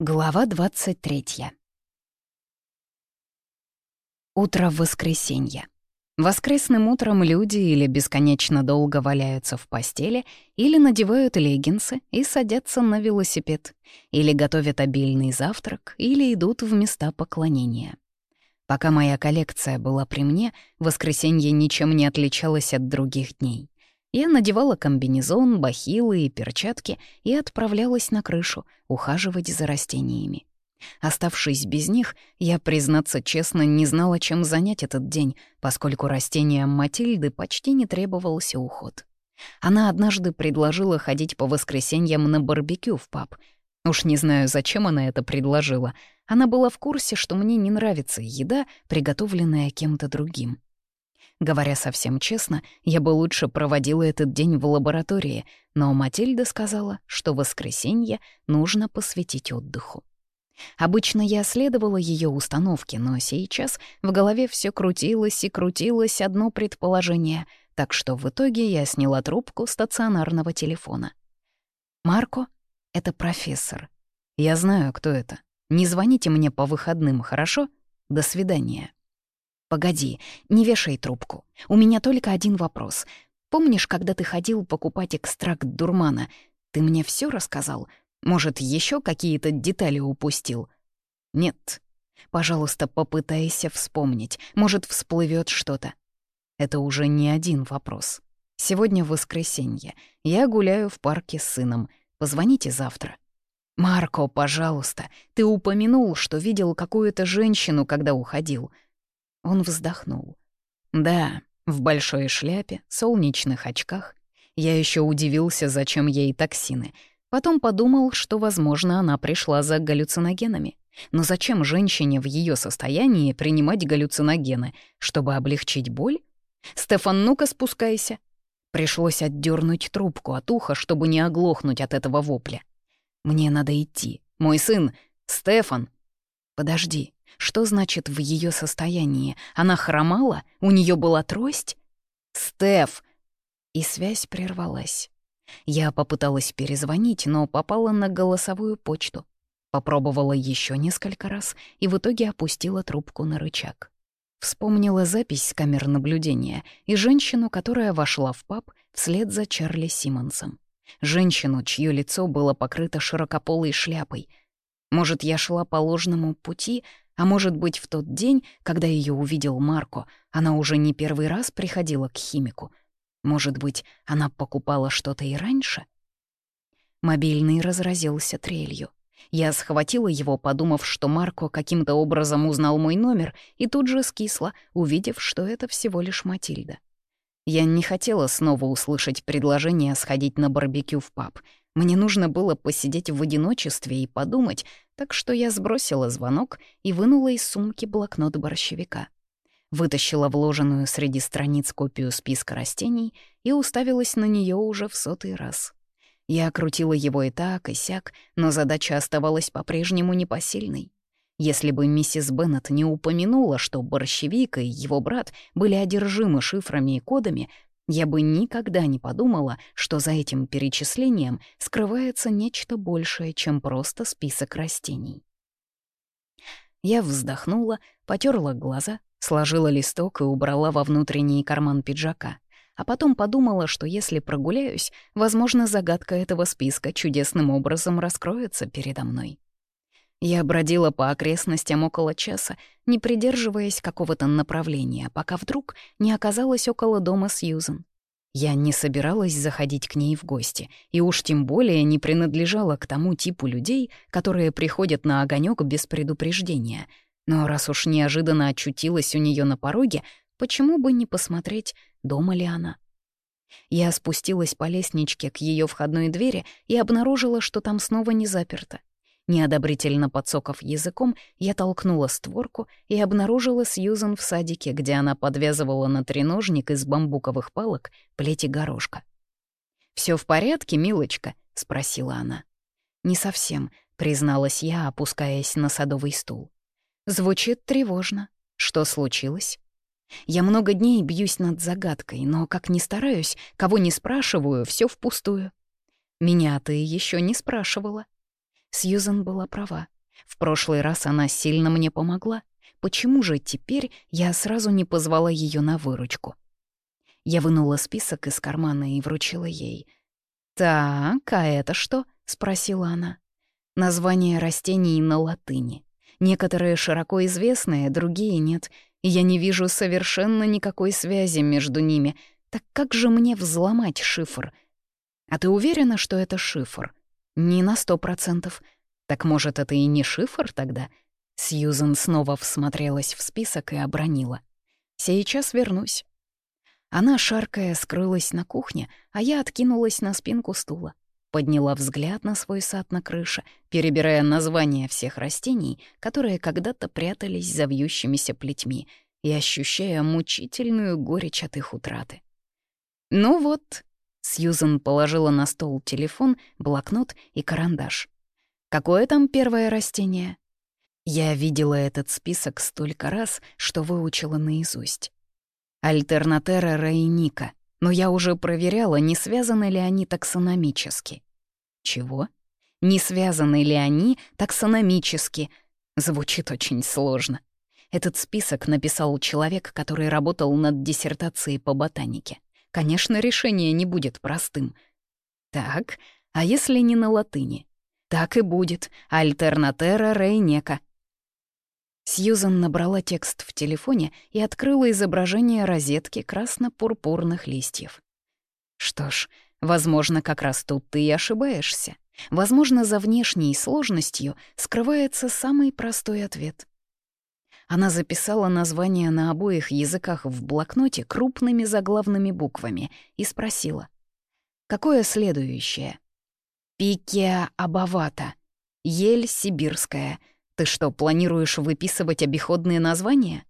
Глава 23. Утро воскресенья. Воскресным утром люди или бесконечно долго валяются в постели, или надевают леггинсы и садятся на велосипед, или готовят обильный завтрак, или идут в места поклонения. Пока моя коллекция была при мне, воскресенье ничем не отличалось от других дней. Я надевала комбинезон, бахилы и перчатки и отправлялась на крышу ухаживать за растениями. Оставшись без них, я, признаться честно, не знала, чем занять этот день, поскольку растениям Матильды почти не требовался уход. Она однажды предложила ходить по воскресеньям на барбекю в паб. Уж не знаю, зачем она это предложила. Она была в курсе, что мне не нравится еда, приготовленная кем-то другим. Говоря совсем честно, я бы лучше проводила этот день в лаборатории, но Матильда сказала, что воскресенье нужно посвятить отдыху. Обычно я следовала ее установке, но сейчас в голове все крутилось и крутилось одно предположение, так что в итоге я сняла трубку стационарного телефона. «Марко — это профессор. Я знаю, кто это. Не звоните мне по выходным, хорошо? До свидания». «Погоди, не вешай трубку. У меня только один вопрос. Помнишь, когда ты ходил покупать экстракт дурмана? Ты мне все рассказал? Может, еще какие-то детали упустил?» «Нет. Пожалуйста, попытайся вспомнить. Может, всплывет что-то». Это уже не один вопрос. Сегодня воскресенье. Я гуляю в парке с сыном. Позвоните завтра. «Марко, пожалуйста, ты упомянул, что видел какую-то женщину, когда уходил». Он вздохнул. Да, в большой шляпе, солнечных очках. Я еще удивился, зачем ей токсины. Потом подумал, что, возможно, она пришла за галлюциногенами. Но зачем женщине в ее состоянии принимать галлюциногены? Чтобы облегчить боль? «Стефан, ну-ка спускайся!» Пришлось отдернуть трубку от уха, чтобы не оглохнуть от этого вопля. «Мне надо идти. Мой сын! Стефан!» «Подожди, что значит в ее состоянии? Она хромала? У нее была трость? Стеф! И связь прервалась. Я попыталась перезвонить, но попала на голосовую почту. Попробовала еще несколько раз и в итоге опустила трубку на рычаг. Вспомнила запись с камер наблюдения и женщину, которая вошла в паб вслед за Чарли Симмонсом. Женщину, чье лицо было покрыто широкополой шляпой. Может, я шла по ложному пути, а может быть, в тот день, когда ее увидел Марко, она уже не первый раз приходила к химику. Может быть, она покупала что-то и раньше? Мобильный разразился трелью. Я схватила его, подумав, что Марко каким-то образом узнал мой номер, и тут же скисла, увидев, что это всего лишь Матильда. Я не хотела снова услышать предложение сходить на барбекю в паб. Мне нужно было посидеть в одиночестве и подумать, так что я сбросила звонок и вынула из сумки блокнот борщевика. Вытащила вложенную среди страниц копию списка растений и уставилась на нее уже в сотый раз. Я крутила его и так, и сяк, но задача оставалась по-прежнему непосильной. Если бы миссис Беннет не упомянула, что борщевик и его брат были одержимы шифрами и кодами, я бы никогда не подумала, что за этим перечислением скрывается нечто большее, чем просто список растений. Я вздохнула, потерла глаза, сложила листок и убрала во внутренний карман пиджака, а потом подумала, что если прогуляюсь, возможно, загадка этого списка чудесным образом раскроется передо мной. Я бродила по окрестностям около часа, не придерживаясь какого-то направления, пока вдруг не оказалась около дома Сьюзен. Я не собиралась заходить к ней в гости, и уж тем более не принадлежала к тому типу людей, которые приходят на огонек без предупреждения. Но раз уж неожиданно очутилась у нее на пороге, почему бы не посмотреть, дома ли она? Я спустилась по лестничке к ее входной двери и обнаружила, что там снова не заперто. Неодобрительно подсоков языком, я толкнула створку и обнаружила Сьюзан в садике, где она подвязывала на треножник из бамбуковых палок плети горошка. Все в порядке, милочка?» — спросила она. «Не совсем», — призналась я, опускаясь на садовый стул. «Звучит тревожно. Что случилось?» «Я много дней бьюсь над загадкой, но, как ни стараюсь, кого не спрашиваю, все впустую». «Меня ты еще не спрашивала», Сьюзан была права. В прошлый раз она сильно мне помогла. Почему же теперь я сразу не позвала ее на выручку? Я вынула список из кармана и вручила ей. «Так, а это что?» — спросила она. Название растений на латыни. Некоторые широко известные, другие нет. я не вижу совершенно никакой связи между ними. Так как же мне взломать шифр? А ты уверена, что это шифр? Не на сто процентов. Так может, это и не шифр тогда? Сьюзен снова всмотрелась в список и обронила. «Сейчас вернусь». Она, шаркая, скрылась на кухне, а я откинулась на спинку стула. Подняла взгляд на свой сад на крыше, перебирая названия всех растений, которые когда-то прятались за вьющимися плетьми, и ощущая мучительную горечь от их утраты. «Ну вот», — Сьюзен положила на стол телефон, блокнот и карандаш. «Какое там первое растение?» Я видела этот список столько раз, что выучила наизусть. Альтернатера рейника, но я уже проверяла, не связаны ли они таксономически. Чего? Не связаны ли они таксономически? Звучит очень сложно. Этот список написал человек, который работал над диссертацией по ботанике. Конечно, решение не будет простым. Так, а если не на латыни? Так и будет. Альтернатера рейнека. Сьюзан набрала текст в телефоне и открыла изображение розетки красно-пурпурных листьев. Что ж, возможно, как раз тут ты и ошибаешься. Возможно, за внешней сложностью скрывается самый простой ответ. Она записала название на обоих языках в блокноте крупными заглавными буквами и спросила. «Какое следующее?» «Пикия абавата. Ель сибирская», ты что, планируешь выписывать обиходные названия?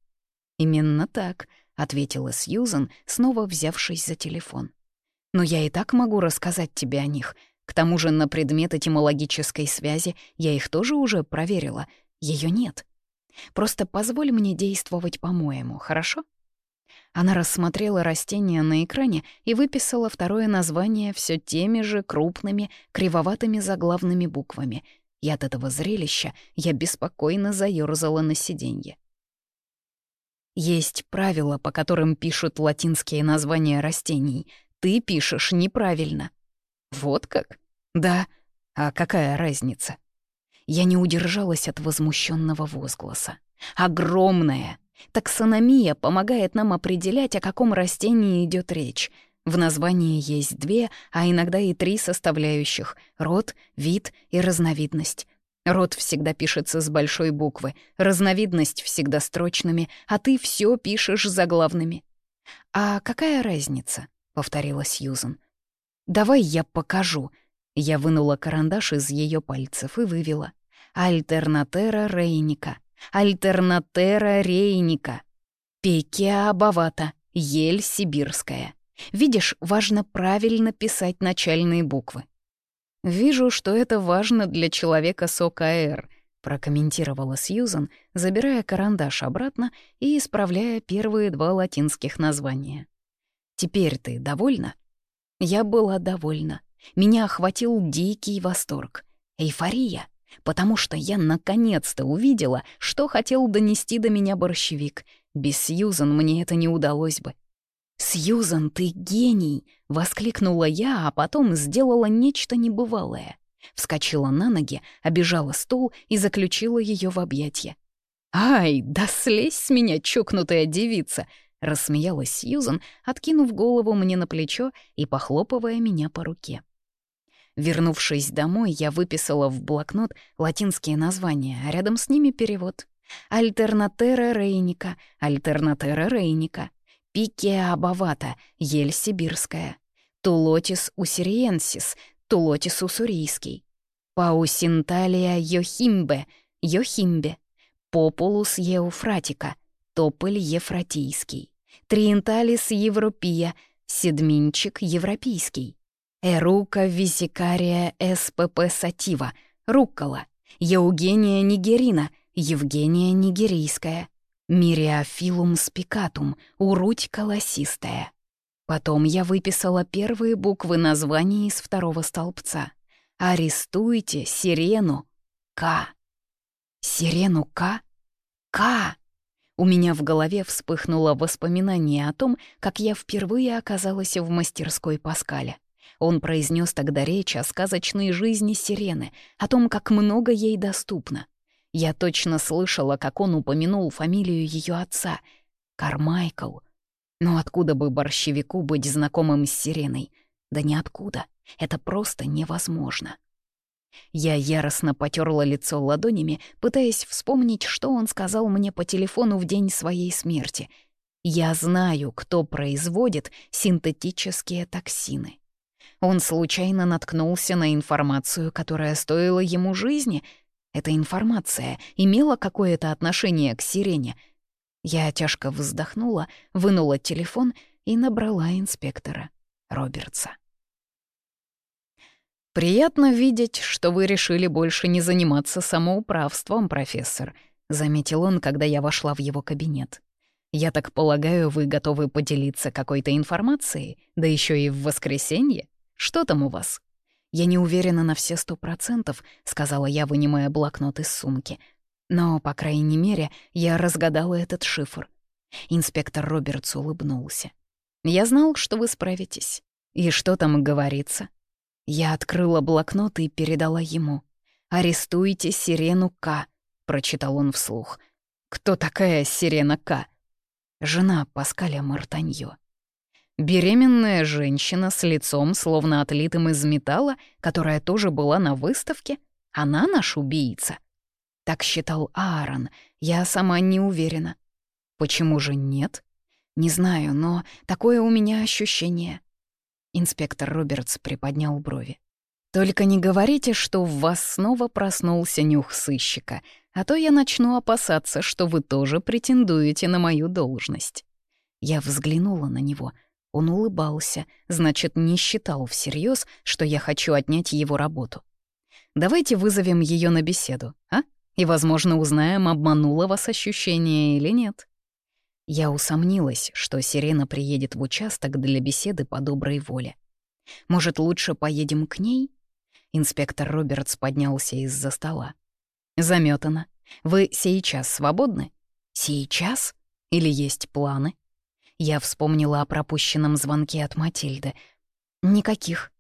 Именно так, ответила Сьюзан, снова взявшись за телефон. Но я и так могу рассказать тебе о них. К тому же на предмет этимологической связи я их тоже уже проверила. Ее нет. Просто позволь мне действовать по-моему, хорошо? Она рассмотрела растение на экране и выписала второе название все теми же крупными, кривоватыми заглавными буквами — и от этого зрелища я беспокойно заёрзала на сиденье. Есть правила, по которым пишут латинские названия растений. Ты пишешь неправильно. Вот как? Да. А какая разница? Я не удержалась от возмущенного возгласа. Огромная. Таксономия помогает нам определять, о каком растении идет речь — в названии есть две, а иногда и три составляющих — род, вид и разновидность. Род всегда пишется с большой буквы, разновидность всегда строчными, а ты все пишешь заглавными. «А какая разница?» — повторила Сьюзан. «Давай я покажу». Я вынула карандаш из ее пальцев и вывела. «Альтернатера рейника. Альтернатера рейника. Пекеа бавата. Ель сибирская. Видишь, важно правильно писать начальные буквы. «Вижу, что это важно для человека с ОКР», — прокомментировала Сьюзан, забирая карандаш обратно и исправляя первые два латинских названия. «Теперь ты довольна?» Я была довольна. Меня охватил дикий восторг. Эйфория. Потому что я наконец-то увидела, что хотел донести до меня борщевик. Без Сьюзан мне это не удалось бы. «Сьюзан, ты гений!» — воскликнула я, а потом сделала нечто небывалое. Вскочила на ноги, обижала стул и заключила ее в объятья. «Ай, да слезь с меня, чокнутая девица!» — рассмеялась Сьюзан, откинув голову мне на плечо и похлопывая меня по руке. Вернувшись домой, я выписала в блокнот латинские названия, а рядом с ними перевод. «Альтернатера рейника», «Альтернатера рейника», Пикеа абавата, ель сибирская. Тулотис усириенсис, тулотис уссурийский. Паусинталия йохимбе, йохимбе. Популус еуфратика, тополь ефратийский. Триенталис европия, седминчик европейский. Эрука висикария СПП сатива, руккола. Еугения нигерина, Евгения нигерийская. Мириофилум спикатум, уруть колосистая. Потом я выписала первые буквы названия из второго столбца. «Арестуйте сирену», К. Сирену К? К! У меня в голове вспыхнуло воспоминание о том, как я впервые оказалась в мастерской Паскаля. Он произнес тогда речь о сказочной жизни сирены, о том, как много ей доступно. Я точно слышала, как он упомянул фамилию ее отца — Кармайкл. Но откуда бы борщевику быть знакомым с сиреной? Да ниоткуда. Это просто невозможно. Я яростно потерла лицо ладонями, пытаясь вспомнить, что он сказал мне по телефону в день своей смерти. Я знаю, кто производит синтетические токсины. Он случайно наткнулся на информацию, которая стоила ему жизни. Эта информация имела какое-то отношение к сирене. Я тяжко вздохнула, вынула телефон и набрала инспектора Робертса. «Приятно видеть, что вы решили больше не заниматься самоуправством, профессор», — заметил он, когда я вошла в его кабинет. «Я так полагаю, вы готовы поделиться какой-то информацией, да еще и в воскресенье? Что там у вас?» «Я не уверена на все сто процентов», — сказала я, вынимая блокнот из сумки. «Но, по крайней мере, я разгадала этот шифр». Инспектор Робертс улыбнулся. «Я знал, что вы справитесь. И что там говорится?» Я открыла блокнот и передала ему. «Арестуйте Сирену К», — прочитал он вслух. «Кто такая Сирена К?» Жена Паскаля Мартаньо. Беременная женщина с лицом, словно отлитым из металла, которая тоже была на выставке, она наш убийца. Так считал Аарон, я сама не уверена. Почему же нет? Не знаю, но такое у меня ощущение. Инспектор Робертс приподнял брови. «Только не говорите, что в вас снова проснулся нюх сыщика, а то я начну опасаться, что вы тоже претендуете на мою должность». Я взглянула на него. Он улыбался, значит, не считал всерьез, что я хочу отнять его работу. «Давайте вызовем ее на беседу, а? И, возможно, узнаем, обмануло вас ощущение или нет». Я усомнилась, что Сирена приедет в участок для беседы по доброй воле. «Может, лучше поедем к ней?» Инспектор Робертс поднялся из-за стола. «Замётано. Вы сейчас свободны? Сейчас? Или есть планы?» Я вспомнила о пропущенном звонке от Матильды. «Никаких.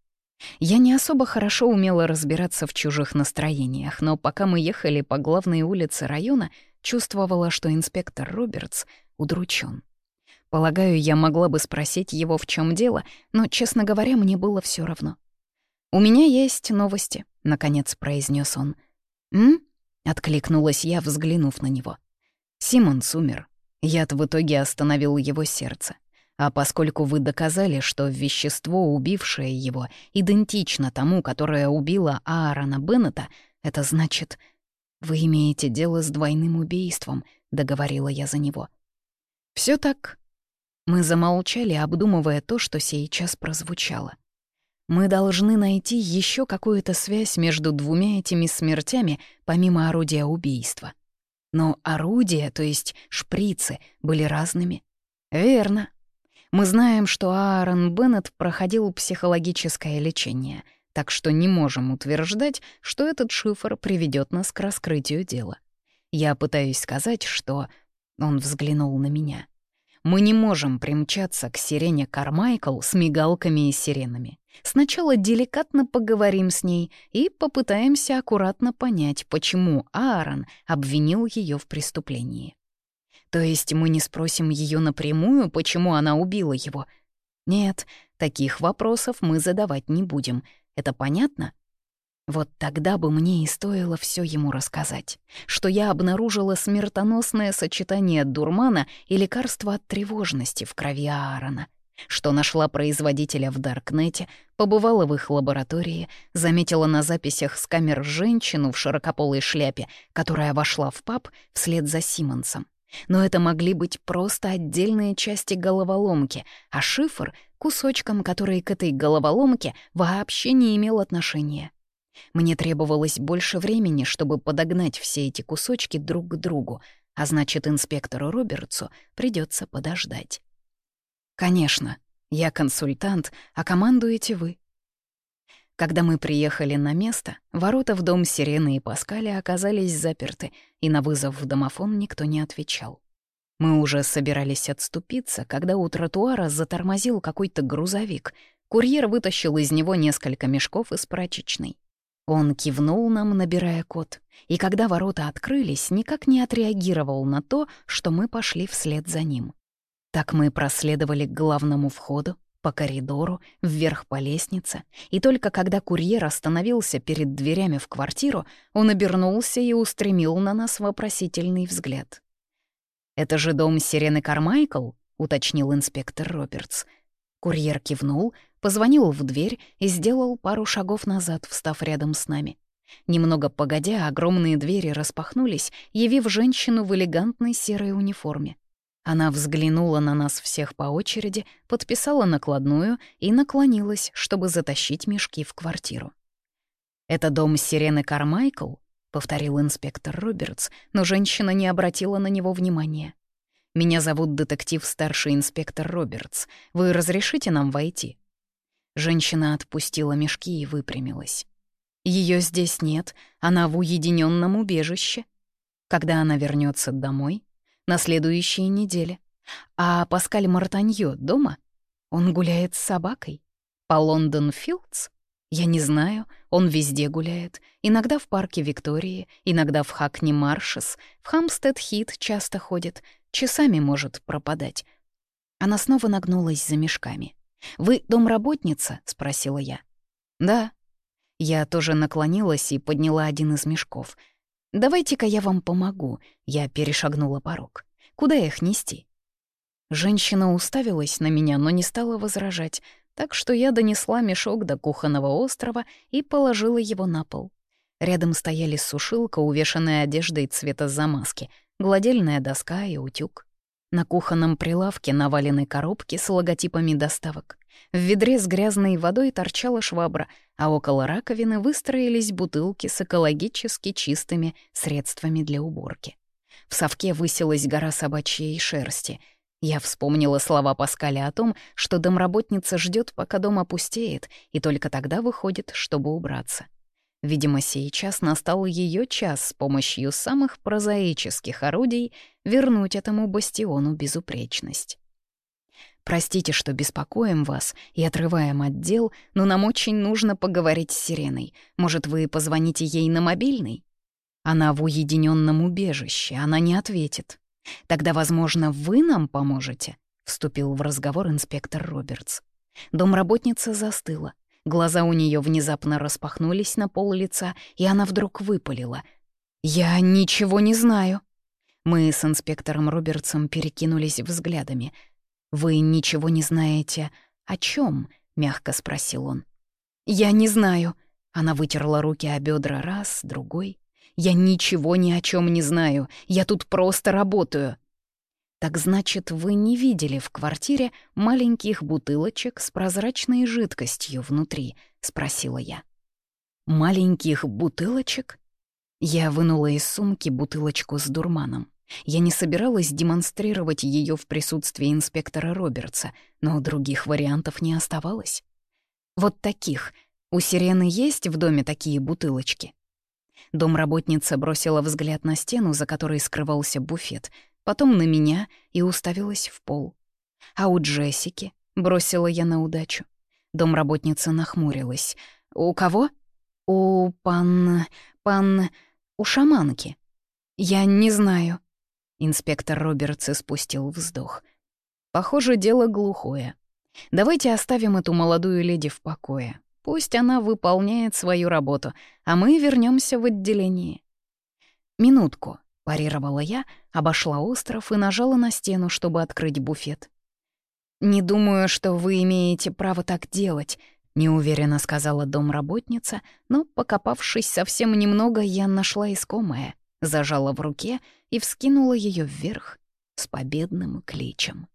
Я не особо хорошо умела разбираться в чужих настроениях, но пока мы ехали по главной улице района, чувствовала, что инспектор Робертс удручен. Полагаю, я могла бы спросить его, в чем дело, но, честно говоря, мне было все равно. «У меня есть новости», — наконец произнес он. «М?» — откликнулась я, взглянув на него. «Симонс умер. Яд в итоге остановил его сердце. А поскольку вы доказали, что вещество, убившее его, идентично тому, которое убило Аарона Беннета, это значит... Вы имеете дело с двойным убийством, — договорила я за него. Все так. Мы замолчали, обдумывая то, что сейчас прозвучало. Мы должны найти еще какую-то связь между двумя этими смертями, помимо орудия убийства. Но орудия, то есть шприцы, были разными. Верно. Мы знаем, что Аарон Беннет проходил психологическое лечение, так что не можем утверждать, что этот шифр приведет нас к раскрытию дела. Я пытаюсь сказать, что он взглянул на меня. «Мы не можем примчаться к сирене Кармайкл с мигалками и сиренами. Сначала деликатно поговорим с ней и попытаемся аккуратно понять, почему Аарон обвинил ее в преступлении. То есть мы не спросим ее напрямую, почему она убила его? Нет, таких вопросов мы задавать не будем. Это понятно? Вот тогда бы мне и стоило все ему рассказать, что я обнаружила смертоносное сочетание дурмана и лекарства от тревожности в крови Аарона, что нашла производителя в Даркнете, побывала в их лаборатории, заметила на записях с камер женщину в широкополой шляпе, которая вошла в паб вслед за Симмонсом. Но это могли быть просто отдельные части головоломки, а шифр — кусочком, который к этой головоломке вообще не имел отношения. Мне требовалось больше времени, чтобы подогнать все эти кусочки друг к другу, а значит, инспектору Робертсу придется подождать. «Конечно, я консультант, а командуете вы». Когда мы приехали на место, ворота в дом Сирены и Паскаля оказались заперты, и на вызов в домофон никто не отвечал. Мы уже собирались отступиться, когда у тротуара затормозил какой-то грузовик. Курьер вытащил из него несколько мешков из прачечной. Он кивнул нам, набирая код, и когда ворота открылись, никак не отреагировал на то, что мы пошли вслед за ним. Так мы проследовали к главному входу, по коридору, вверх по лестнице, и только когда курьер остановился перед дверями в квартиру, он обернулся и устремил на нас вопросительный взгляд. «Это же дом Сирены Кармайкл?» — уточнил инспектор Робертс. Курьер кивнул, позвонил в дверь и сделал пару шагов назад, встав рядом с нами. Немного погодя, огромные двери распахнулись, явив женщину в элегантной серой униформе. Она взглянула на нас всех по очереди, подписала накладную и наклонилась, чтобы затащить мешки в квартиру. «Это дом Сирены Кармайкл?» — повторил инспектор Робертс, но женщина не обратила на него внимания. «Меня зовут детектив-старший инспектор Робертс. Вы разрешите нам войти?» Женщина отпустила мешки и выпрямилась. Ее здесь нет, она в уединенном убежище. Когда она вернется домой, на следующей неделе. А Паскаль Мартаньё дома? Он гуляет с собакой? По Лондон Филдс? Я не знаю, он везде гуляет. Иногда в парке Виктории, иногда в Хакни Маршес, в Хамстед Хит часто ходит, часами может пропадать. Она снова нагнулась за мешками. «Вы домработница?» — спросила я. «Да». Я тоже наклонилась и подняла один из мешков — «Давайте-ка я вам помогу», — я перешагнула порог. «Куда их нести?» Женщина уставилась на меня, но не стала возражать, так что я донесла мешок до кухонного острова и положила его на пол. Рядом стояли сушилка, увешанная одеждой цвета замазки, гладильная доска и утюг. На кухонном прилавке навалены коробки с логотипами доставок. В ведре с грязной водой торчала швабра, а около раковины выстроились бутылки с экологически чистыми средствами для уборки. В совке высилась гора собачьей шерсти. Я вспомнила слова Паскаля о том, что домработница ждет, пока дом опустеет, и только тогда выходит, чтобы убраться. Видимо, сейчас настал ее час с помощью самых прозаических орудий вернуть этому бастиону безупречность. Простите, что беспокоим вас и отрываем от дел, но нам очень нужно поговорить с Сиреной. Может, вы позвоните ей на мобильный? Она в уединенном убежище, она не ответит. Тогда, возможно, вы нам поможете?» — вступил в разговор инспектор Робертс. Домработница застыла. Глаза у нее внезапно распахнулись на пол лица, и она вдруг выпалила. «Я ничего не знаю». Мы с инспектором Робертсом перекинулись взглядами — «Вы ничего не знаете о чем? мягко спросил он. «Я не знаю». Она вытерла руки о бедра раз, другой. «Я ничего ни о чем не знаю. Я тут просто работаю». «Так значит, вы не видели в квартире маленьких бутылочек с прозрачной жидкостью внутри?» — спросила я. «Маленьких бутылочек?» Я вынула из сумки бутылочку с дурманом. Я не собиралась демонстрировать ее в присутствии инспектора Робертса, но других вариантов не оставалось. Вот таких. У Сирены есть в доме такие бутылочки? Домработница бросила взгляд на стену, за которой скрывался буфет, потом на меня и уставилась в пол. А у Джессики бросила я на удачу. Домработница нахмурилась. «У кого?» «У пан... пан... у шаманки». «Я не знаю», Инспектор Робертс испустил вздох. «Похоже, дело глухое. Давайте оставим эту молодую леди в покое. Пусть она выполняет свою работу, а мы вернемся в отделение». «Минутку», — парировала я, обошла остров и нажала на стену, чтобы открыть буфет. «Не думаю, что вы имеете право так делать», — неуверенно сказала домработница, но, покопавшись совсем немного, я нашла искомое, зажала в руке — и вскинула ее вверх с победным кличем.